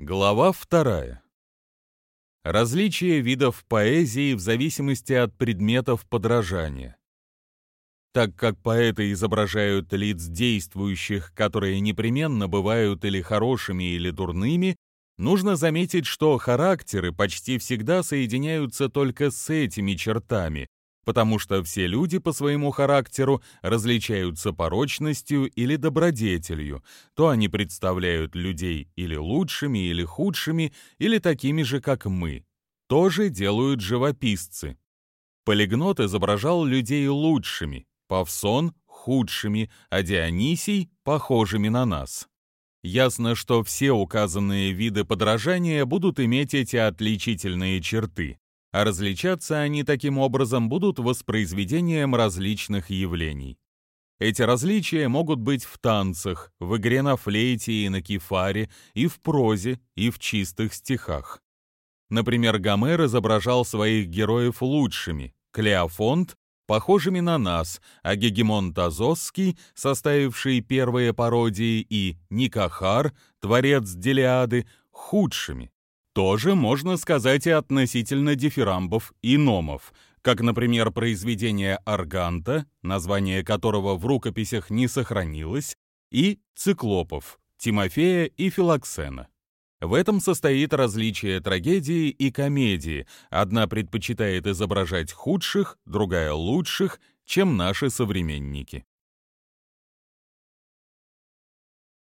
Глава вторая. Различие видов поэзии в зависимости от предметов подражания. Так как поэты изображают лиц действующих, которые непременно бывают или хорошими, или дурными, нужно заметить, что характеры почти всегда соединяются только с этими чертами, потому что все люди по своему характеру различаются порочностью или добродетелью, то они представляют людей или лучшими, или худшими, или такими же, как мы. То же делают живописцы. Полигнот изображал людей лучшими, Павсон — худшими, а Дионисий — похожими на нас. Ясно, что все указанные виды подражания будут иметь эти отличительные черты а различаться они таким образом будут воспроизведением различных явлений. Эти различия могут быть в танцах, в игре на флейте и на кефаре, и в прозе, и в чистых стихах. Например, Гомер изображал своих героев лучшими, Клеофонт — похожими на нас, а Гегемон Тазосский, составивший первые пародии, и Никахар, творец Делиады, худшими. Тоже можно сказать и относительно дифирамбов и номов, как, например, произведение Арганта, название которого в рукописях не сохранилось, и циклопов, Тимофея и Филоксена. В этом состоит различие трагедии и комедии. Одна предпочитает изображать худших, другая лучших, чем наши современники.